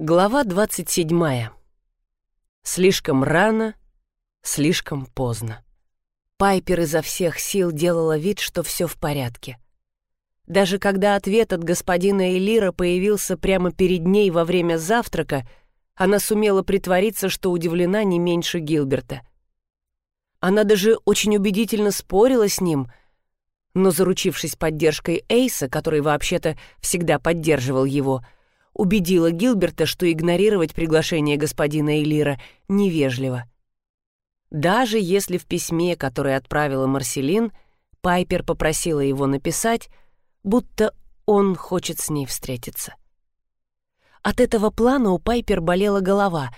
Глава 27. Слишком рано, слишком поздно. Пайпер изо всех сил делала вид, что все в порядке. Даже когда ответ от господина Элира появился прямо перед ней во время завтрака, она сумела притвориться, что удивлена не меньше Гилберта. Она даже очень убедительно спорила с ним — но, заручившись поддержкой Эйса, который вообще-то всегда поддерживал его, убедила Гилберта, что игнорировать приглашение господина Элира невежливо. Даже если в письме, которое отправила Марселин, Пайпер попросила его написать, будто он хочет с ней встретиться. От этого плана у Пайпер болела голова,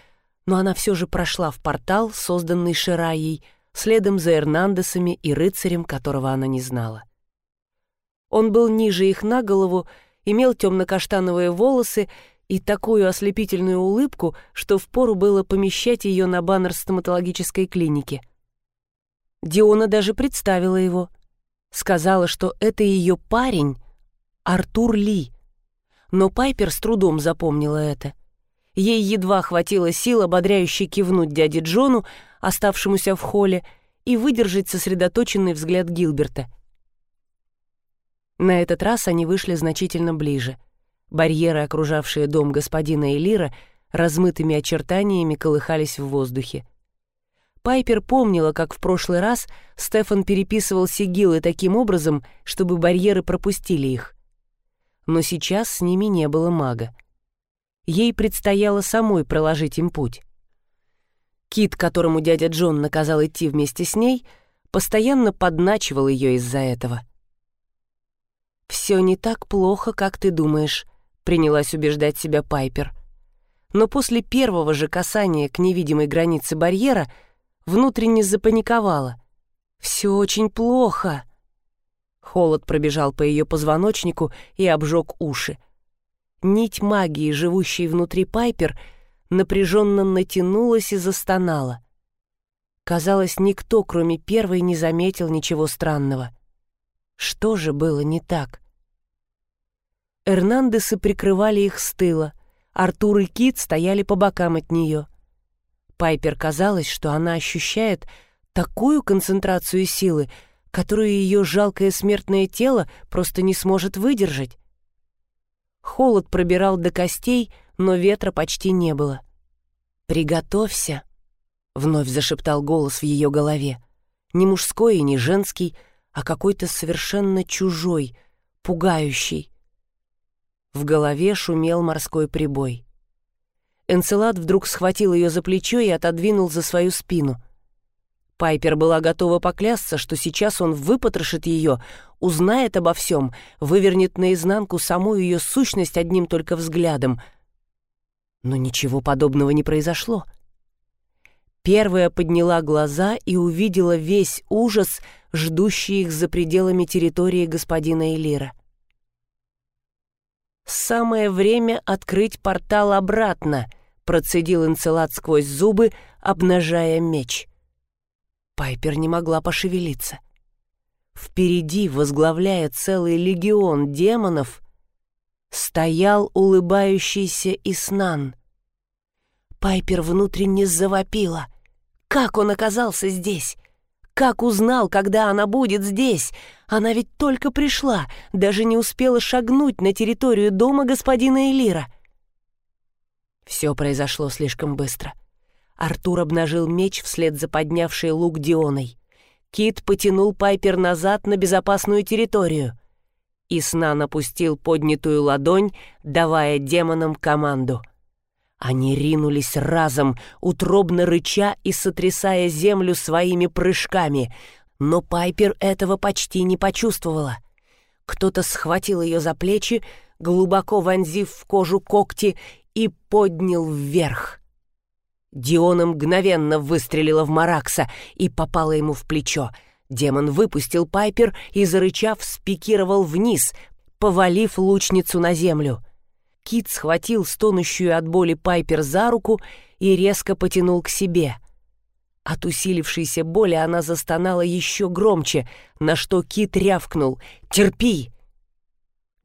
но она все же прошла в портал, созданный Шираей, следом за Эрнандесами и рыцарем, которого она не знала. Он был ниже их на голову, имел темно-каштановые волосы и такую ослепительную улыбку, что впору было помещать ее на баннер стоматологической клиники. Диона даже представила его. Сказала, что это ее парень, Артур Ли. Но Пайпер с трудом запомнила это. Ей едва хватило сил ободряюще кивнуть дяде Джону, оставшемуся в холле, и выдержать сосредоточенный взгляд Гилберта. На этот раз они вышли значительно ближе. Барьеры, окружавшие дом господина Элира, размытыми очертаниями колыхались в воздухе. Пайпер помнила, как в прошлый раз Стефан переписывал сигилы таким образом, чтобы барьеры пропустили их. Но сейчас с ними не было мага. Ей предстояло самой проложить им путь. Кит, которому дядя Джон наказал идти вместе с ней, постоянно подначивал ее из-за этого — «Все не так плохо, как ты думаешь», — принялась убеждать себя Пайпер. Но после первого же касания к невидимой границе барьера внутренне запаниковала. «Все очень плохо». Холод пробежал по ее позвоночнику и обжег уши. Нить магии, живущей внутри Пайпер, напряженно натянулась и застонала. Казалось, никто, кроме первой, не заметил ничего странного. Что же было не так? Эрнандесы прикрывали их с тыла. Артур и Кит стояли по бокам от нее. Пайпер казалось, что она ощущает такую концентрацию силы, которую ее жалкое смертное тело просто не сможет выдержать. Холод пробирал до костей, но ветра почти не было. «Приготовься», — вновь зашептал голос в ее голове. Не мужской и не женский, а какой-то совершенно чужой, пугающий. В голове шумел морской прибой. Энцелад вдруг схватил ее за плечо и отодвинул за свою спину. Пайпер была готова поклясться, что сейчас он выпотрошит ее, узнает обо всем, вывернет наизнанку саму ее сущность одним только взглядом. Но ничего подобного не произошло. Первая подняла глаза и увидела весь ужас, ждущий их за пределами территории господина Элира. «Самое время открыть портал обратно», — процедил Энцелад сквозь зубы, обнажая меч. Пайпер не могла пошевелиться. Впереди, возглавляя целый легион демонов, стоял улыбающийся Иснан. Пайпер внутренне завопила — как он оказался здесь? Как узнал, когда она будет здесь? Она ведь только пришла, даже не успела шагнуть на территорию дома господина Элира. Все произошло слишком быстро. Артур обнажил меч вслед за поднявшей лук Дионой. Кит потянул Пайпер назад на безопасную территорию. Иснан опустил поднятую ладонь, давая демонам команду — они ринулись разом, утробно рыча и сотрясая землю своими прыжками, но Пайпер этого почти не почувствовала. Кто-то схватил ее за плечи, глубоко вонзив в кожу когти, и поднял вверх. Диона мгновенно выстрелила в Маракса и попала ему в плечо. Демон выпустил Пайпер и, зарычав, спикировал вниз, повалив лучницу на землю. Кит схватил стонущую от боли Пайпер за руку и резко потянул к себе. От усилившейся боли она застонала еще громче, на что Кит рявкнул «Терпи!».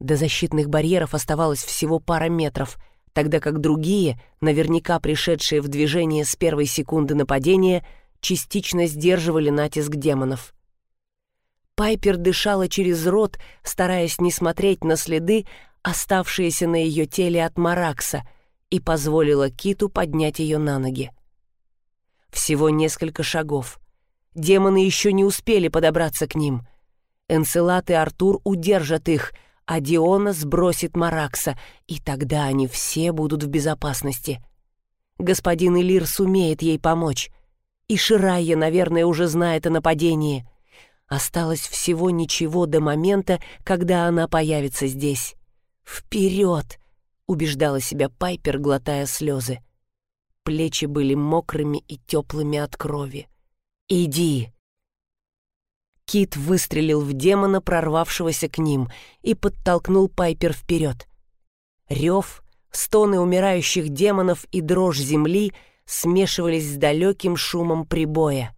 До защитных барьеров оставалось всего пара метров. тогда как другие, наверняка пришедшие в движение с первой секунды нападения, частично сдерживали натиск демонов. Пайпер дышала через рот, стараясь не смотреть на следы, оставшиеся на ее теле от Маракса, и позволила Киту поднять ее на ноги. Всего несколько шагов. Демоны еще не успели подобраться к ним. Энцелат и Артур удержат их, а Диона сбросит Маракса, и тогда они все будут в безопасности. Господин Элир сумеет ей помочь. И Ширайя, наверное, уже знает о нападении. Осталось всего ничего до момента, когда она появится здесь. «Вперед!» — убеждала себя Пайпер, глотая слезы. Плечи были мокрыми и теплыми от крови. «Иди!» Кит выстрелил в демона, прорвавшегося к ним, и подтолкнул Пайпер вперед. Рев, стоны умирающих демонов и дрожь земли смешивались с далеким шумом прибоя.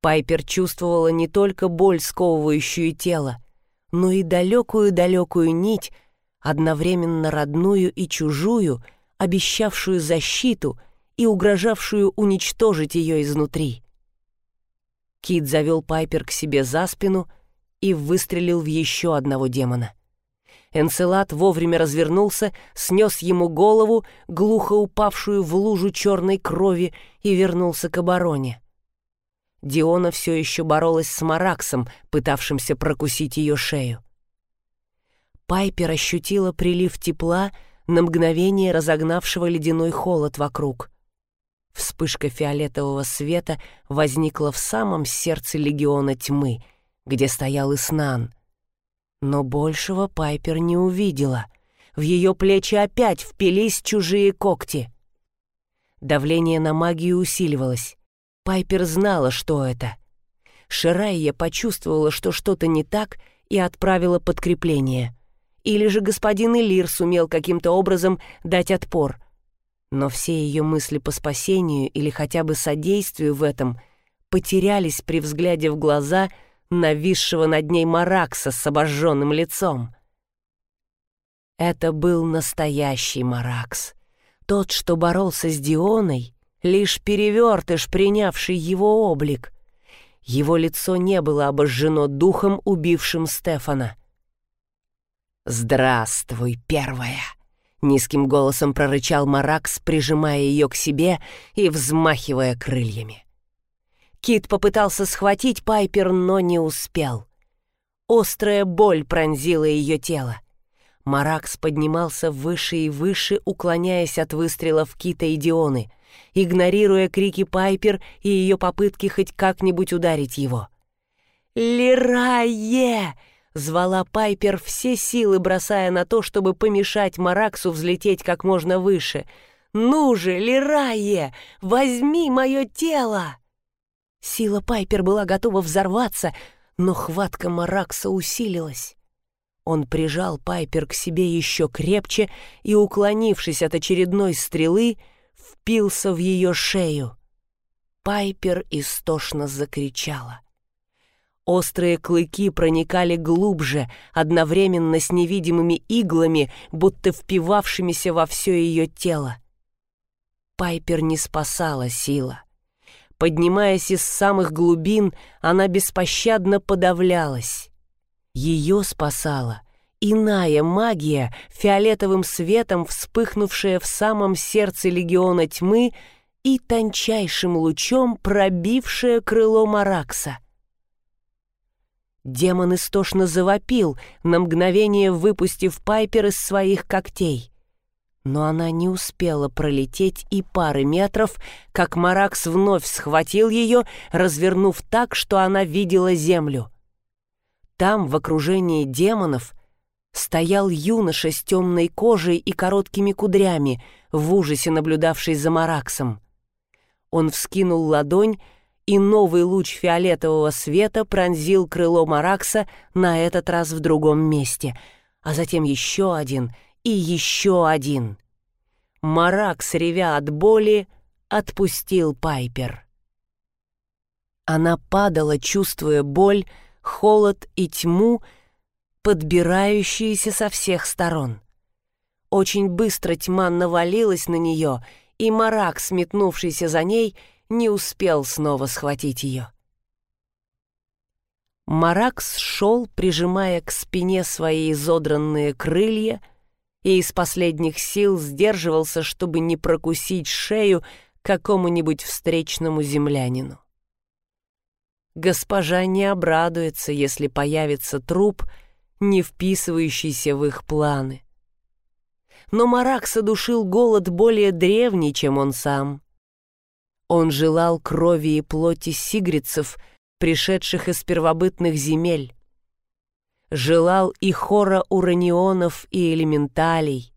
Пайпер чувствовала не только боль, сковывающую тело, но и далекую-далекую нить, одновременно родную и чужую, обещавшую защиту и угрожавшую уничтожить ее изнутри. Кит завел Пайпер к себе за спину и выстрелил в еще одного демона. Энцелад вовремя развернулся, снес ему голову, глухо упавшую в лужу черной крови, и вернулся к обороне. Диона все еще боролась с Мараксом, пытавшимся прокусить ее шею. Пайпер ощутила прилив тепла, на мгновение разогнавшего ледяной холод вокруг. Вспышка фиолетового света возникла в самом сердце легиона тьмы, где стоял Иснан. Но большего Пайпер не увидела. В ее плечи опять впились чужие когти. Давление на магию усиливалось. Пайпер знала, что это. Ширайя почувствовала, что что-то не так, и отправила подкрепление. Или же господин Элир сумел каким-то образом дать отпор. Но все ее мысли по спасению или хотя бы содействию в этом потерялись при взгляде в глаза нависшего над ней Маракса с обожженным лицом. Это был настоящий Маракс. Тот, что боролся с Дионой лишь перевертыш, принявший его облик. Его лицо не было обожжено духом, убившим Стефана. «Здравствуй, первая!» — низким голосом прорычал Маракс, прижимая ее к себе и взмахивая крыльями. Кит попытался схватить Пайпер, но не успел. Острая боль пронзила ее тело. Маракс поднимался выше и выше, уклоняясь от выстрелов Кита и Дионы — игнорируя крики Пайпер и ее попытки хоть как-нибудь ударить его. «Лирае!» — звала Пайпер все силы, бросая на то, чтобы помешать Мараксу взлететь как можно выше. «Ну же, Лирае, возьми мое тело!» Сила Пайпер была готова взорваться, но хватка Маракса усилилась. Он прижал Пайпер к себе еще крепче и, уклонившись от очередной стрелы, — впился в ее шею. Пайпер истошно закричала. Острые клыки проникали глубже, одновременно с невидимыми иглами, будто впивавшимися во все ее тело. Пайпер не спасала сила. Поднимаясь из самых глубин, она беспощадно подавлялась. Ее спасала иная магия, фиолетовым светом вспыхнувшая в самом сердце легиона тьмы и тончайшим лучом пробившая крыло Маракса. Демон истошно завопил, на мгновение выпустив Пайпер из своих когтей. Но она не успела пролететь и пары метров, как Маракс вновь схватил ее, развернув так, что она видела землю. Там, в окружении демонов, стоял юноша с темной кожей и короткими кудрями, в ужасе наблюдавший за Мараксом. Он вскинул ладонь, и новый луч фиолетового света пронзил крыло Маракса на этот раз в другом месте, а затем еще один и еще один. Маракс, ревя от боли, отпустил Пайпер. Она падала, чувствуя боль, холод и тьму, подбирающиеся со всех сторон. очень быстро тьма навалилась на нее, и Марак, сметнувшийся за ней, не успел снова схватить ее. Маракс шел, прижимая к спине свои изодранные крылья, и из последних сил сдерживался, чтобы не прокусить шею какому-нибудь встречному землянину. Госпожа не обрадуется, если появится труп, не вписывающийся в их планы. Но Маракс одушил голод более древний, чем он сам. Он желал крови и плоти сигрицев — пришедших из первобытных земель. Желал и хора уранионов и элементалей,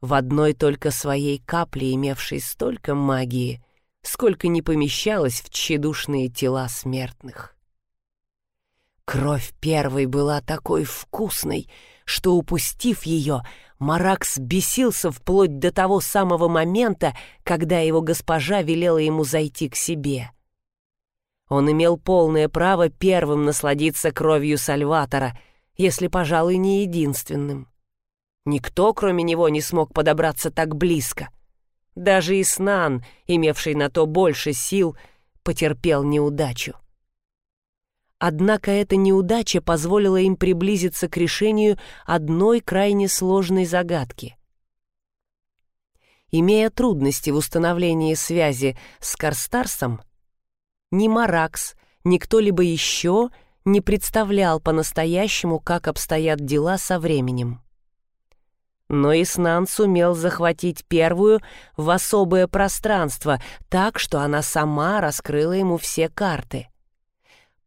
в одной только своей капле имевшей столько магии, сколько не помещалось в тщедушные тела смертных. Кровь первой была такой вкусной, что, упустив ее, Маракс бесился вплоть до того самого момента, когда его госпожа велела ему зайти к себе — он имел полное право первым насладиться кровью Сальватора, если, пожалуй, не единственным. Никто, кроме него, не смог подобраться так близко. Даже Иснан, имевший на то больше сил, потерпел неудачу. Однако эта неудача позволила им приблизиться к решению одной крайне сложной загадки. Имея трудности в установлении связи с Карстарсом, ни Маракс, ни кто-либо еще не представлял по-настоящему, как обстоят дела со временем. Но Иснан сумел захватить первую в особое пространство, так что она сама раскрыла ему все карты.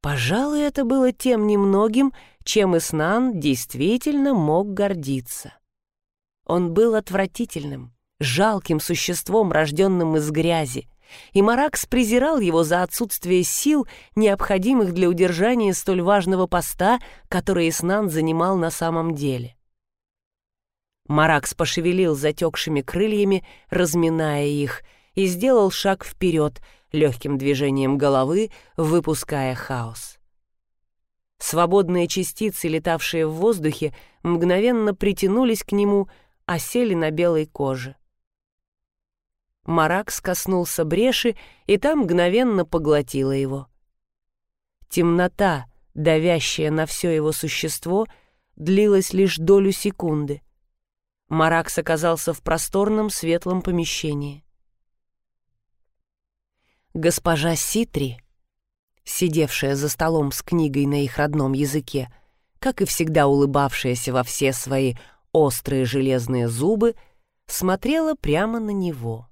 Пожалуй, это было тем немногим, чем Иснан действительно мог гордиться. Он был отвратительным, жалким существом, рожденным из грязи, и Маракс презирал его за отсутствие сил, необходимых для удержания столь важного поста, который Иснан занимал на самом деле. Маракс пошевелил затекшими крыльями, разминая их, и сделал шаг вперед, легким движением головы, выпуская хаос. Свободные частицы, летавшие в воздухе, мгновенно притянулись к нему, осели на белой коже. Маракс коснулся бреши, и там мгновенно поглотила его. Темнота, давящая на все его существо, длилась лишь долю секунды. Маракс оказался в просторном светлом помещении. Госпожа Ситри, сидевшая за столом с книгой на их родном языке, как и всегда улыбавшаяся во все свои острые железные зубы, смотрела прямо на него.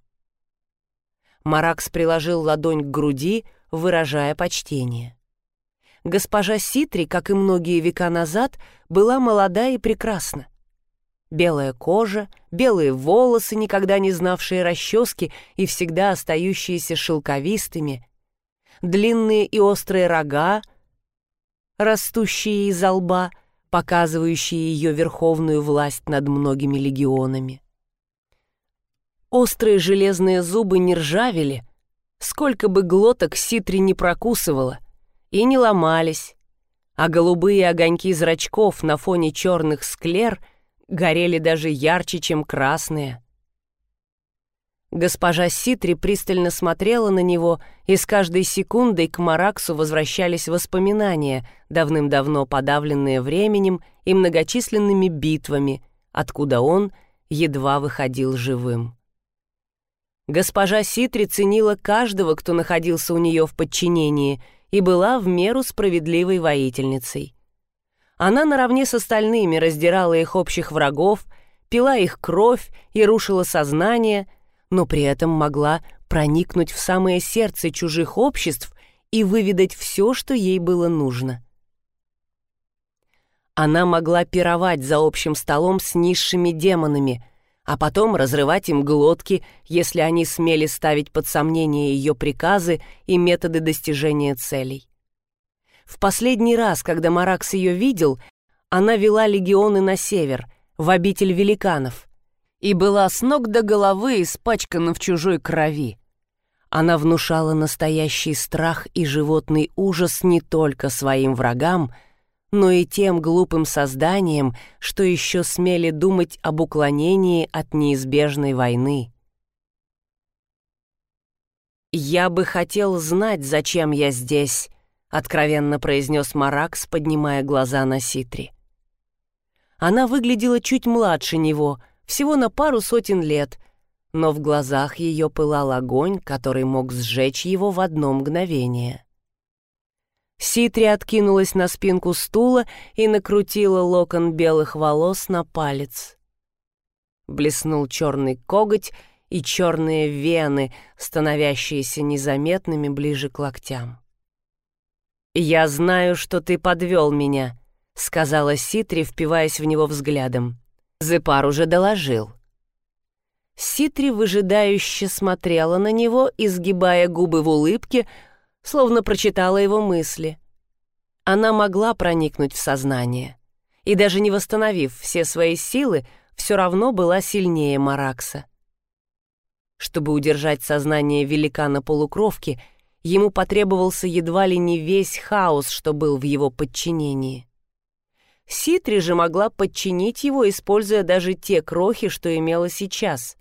Маракс приложил ладонь к груди, выражая почтение. Госпожа Ситри, как и многие века назад, была молода и прекрасна. Белая кожа, белые волосы, никогда не знавшие расчески и всегда остающиеся шелковистыми, длинные и острые рога, растущие из лба, показывающие ее верховную власть над многими легионами. Острые железные зубы не ржавели, сколько бы глоток ситри не прокусывала, и не ломались, а голубые огоньки зрачков на фоне черных склер горели даже ярче, чем красные. Госпожа Ситри пристально смотрела на него, и с каждой секундой к Мараксу возвращались воспоминания, давным-давно подавленные временем и многочисленными битвами, откуда он едва выходил живым. Госпожа Ситри ценила каждого, кто находился у нее в подчинении, и была в меру справедливой воительницей. Она наравне с остальными раздирала их общих врагов, пила их кровь и рушила сознание, но при этом могла проникнуть в самое сердце чужих обществ и выведать все, что ей было нужно. Она могла пировать за общим столом с низшими демонами, а потом разрывать им глотки, если они смели ставить под сомнение ее приказы и методы достижения целей. В последний раз, когда Маракс ее видел, она вела легионы на север, в обитель великанов, и была с ног до головы испачкана в чужой крови. Она внушала настоящий страх и животный ужас не только своим врагам, но и тем глупым созданиям, что еще смели думать об уклонении от неизбежной войны. «Я бы хотел знать, зачем я здесь», — откровенно произнес Маракс, поднимая глаза на Ситри. Она выглядела чуть младше него, всего на пару сотен лет, но в глазах ее пылал огонь, который мог сжечь его в одно мгновение. Ситри откинулась на спинку стула и накрутила локон белых волос на палец. Блеснул черный коготь и черные вены, становящиеся незаметными ближе к локтям. «Я знаю, что ты подвел меня», — сказала Ситри, впиваясь в него взглядом. Зепар уже доложил. Ситри выжидающе смотрела на него, изгибая губы в улыбке, словно прочитала его мысли. Она могла проникнуть в сознание, и даже не восстановив все свои силы, все равно была сильнее Маракса. Чтобы удержать сознание великана-полукровки, ему потребовался едва ли не весь хаос, что был в его подчинении. Ситри же могла подчинить его, используя даже те крохи, что имела сейчас.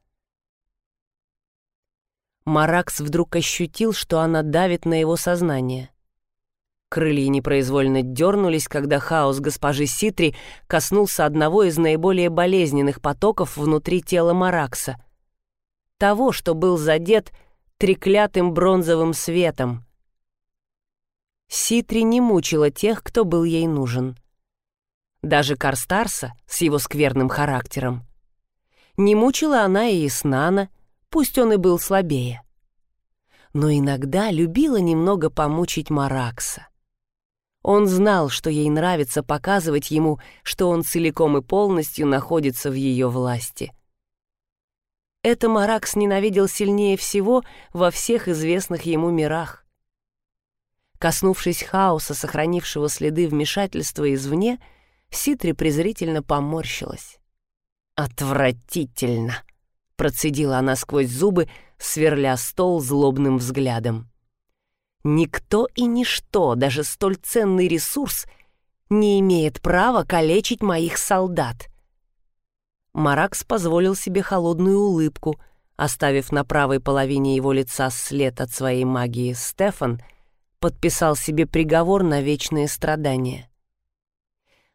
Маракс вдруг ощутил, что она давит на его сознание. Крылья непроизвольно дернулись, когда хаос госпожи Ситри коснулся одного из наиболее болезненных потоков внутри тела Маракса. Того, что был задет треклятым бронзовым светом. Ситри не мучила тех, кто был ей нужен. Даже Карстарса с его скверным характером. Не мучила она и Иснана, пусть он и был слабее. Но иногда любила немного помучить Маракса. Он знал, что ей нравится показывать ему, что он целиком и полностью находится в ее власти. Это Маракс ненавидел сильнее всего во всех известных ему мирах. Коснувшись хаоса, сохранившего следы вмешательства извне, Ситри презрительно поморщилась. «Отвратительно!» процедила она сквозь зубы, сверля стол злобным взглядом. Никто и ничто, даже столь ценный ресурс, не имеет права калечить моих солдат. Маракс позволил себе холодную улыбку, оставив на правой половине его лица след от своей магии Стефан, подписал себе приговор на вечные страдания.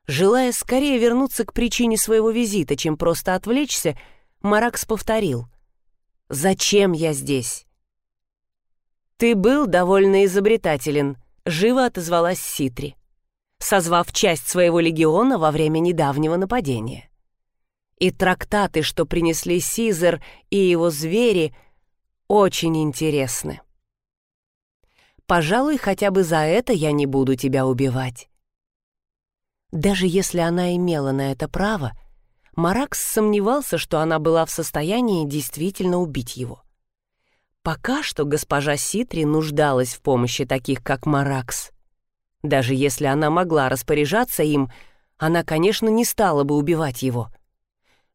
Желая скорее вернуться к причине своего визита, чем просто отвлечься, Маракс повторил. «Зачем я здесь?» «Ты был довольно изобретателен», — живо отозвалась Ситри, созвав часть своего легиона во время недавнего нападения. И трактаты, что принесли Сизер и его звери, очень интересны. Пожалуй, хотя бы за это я не буду тебя убивать. Даже если она имела на это право, Маракс сомневался, что она была в состоянии действительно убить его. Пока что госпожа Ситри нуждалась в помощи таких, как Маракс. Даже если она могла распоряжаться им, она, конечно, не стала бы убивать его.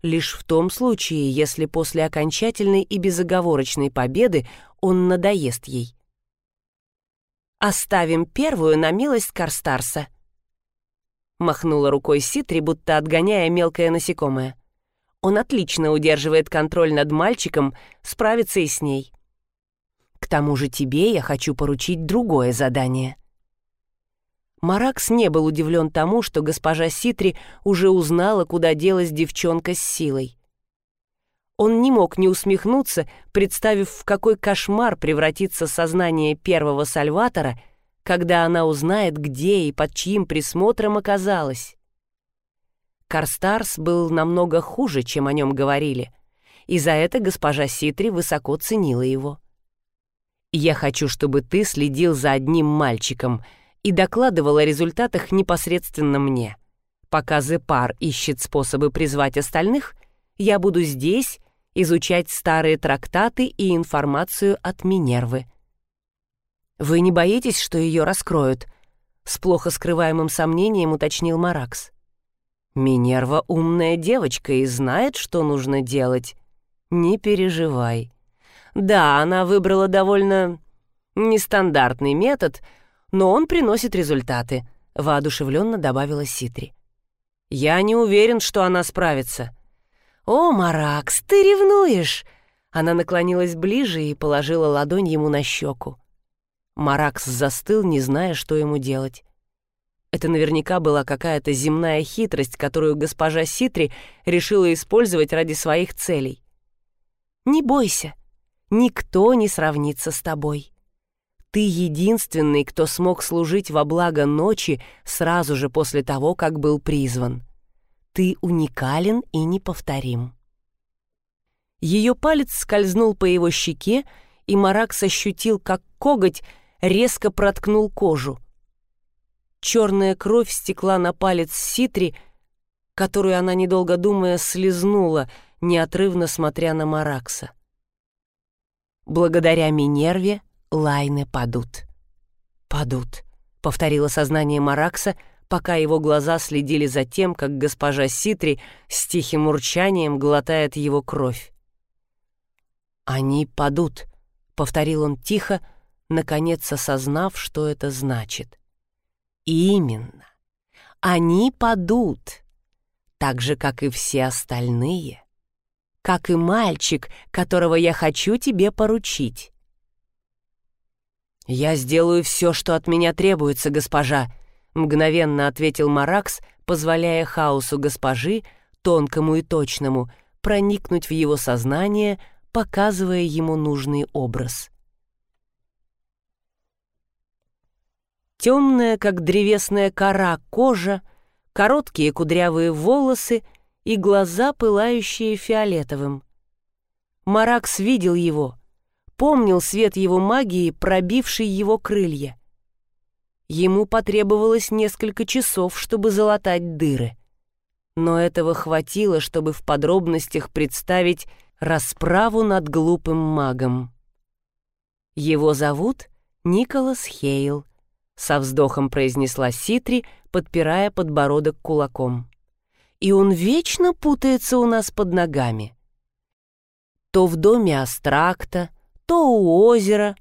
Лишь в том случае, если после окончательной и безоговорочной победы он надоест ей. «Оставим первую на милость Карстарса», Махнула рукой Ситри, будто отгоняя мелкое насекомое. Он отлично удерживает контроль над мальчиком, справится и с ней. К тому же тебе я хочу поручить другое задание. Маракс не был удивлен тому, что госпожа Ситри уже узнала, куда делась девчонка с силой. Он не мог не усмехнуться, представив, в какой кошмар превратится сознание первого Сальватора — когда она узнает, где и под чьим присмотром оказалась. Карстарс был намного хуже, чем о нем говорили, и за это госпожа Ситри высоко ценила его. «Я хочу, чтобы ты следил за одним мальчиком и докладывал о результатах непосредственно мне. Пока Зепар ищет способы призвать остальных, я буду здесь изучать старые трактаты и информацию от Минервы», «Вы не боитесь, что ее раскроют?» С плохо скрываемым сомнением уточнил Маракс. «Минерва умная девочка и знает, что нужно делать. Не переживай. Да, она выбрала довольно нестандартный метод, но он приносит результаты», — воодушевленно добавила Ситри. «Я не уверен, что она справится». «О, Маракс, ты ревнуешь!» Она наклонилась ближе и положила ладонь ему на щеку. Маракс застыл, не зная, что ему делать. Это наверняка была какая-то земная хитрость, которую госпожа Ситри решила использовать ради своих целей. «Не бойся, никто не сравнится с тобой. Ты единственный, кто смог служить во благо ночи сразу же после того, как был призван. Ты уникален и неповторим». Ее палец скользнул по его щеке, и Маракс ощутил, как коготь резко проткнул кожу — Черная кровь стекла на палец Ситри, которую она, недолго думая, слезнула, неотрывно смотря на Маракса. «Благодаря Минерве лайны падут». «Падут», — повторило сознание Маракса, пока его глаза следили за тем, как госпожа Ситри с тихим урчанием глотает его кровь. «Они падут», — повторил он тихо, наконец осознав, что это значит. Именно. Они падут, так же, как и все остальные. Как и мальчик, которого я хочу тебе поручить. «Я сделаю все, что от меня требуется, госпожа», — мгновенно ответил Маракс, позволяя хаосу госпожи, тонкому и точному, проникнуть в его сознание, показывая ему нужный образ. темная, как древесная кора, кожа, короткие кудрявые волосы и глаза, пылающие фиолетовым. Маракс видел его, помнил свет его магии, пробивший его крылья. Ему потребовалось несколько часов, чтобы залатать дыры. Но этого хватило, чтобы в подробностях представить расправу над глупым магом. Его зовут Николас Хейл со вздохом произнесла Ситри, подпирая подбородок кулаком. И он вечно путается у нас под ногами. То в доме Астракта, то у озера,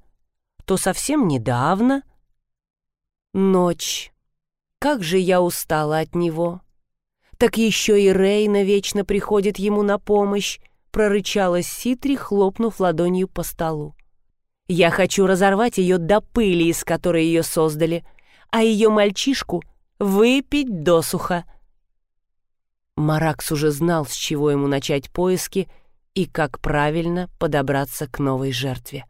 то совсем недавно. Ночь. Как же я устала от него. Так еще и Рейна вечно приходит ему на помощь, прорычала Ситри, хлопнув ладонью по столу. Я хочу разорвать ее до пыли, из которой ее создали, а ее мальчишку выпить досуха. Маракс уже знал, с чего ему начать поиски и как правильно подобраться к новой жертве.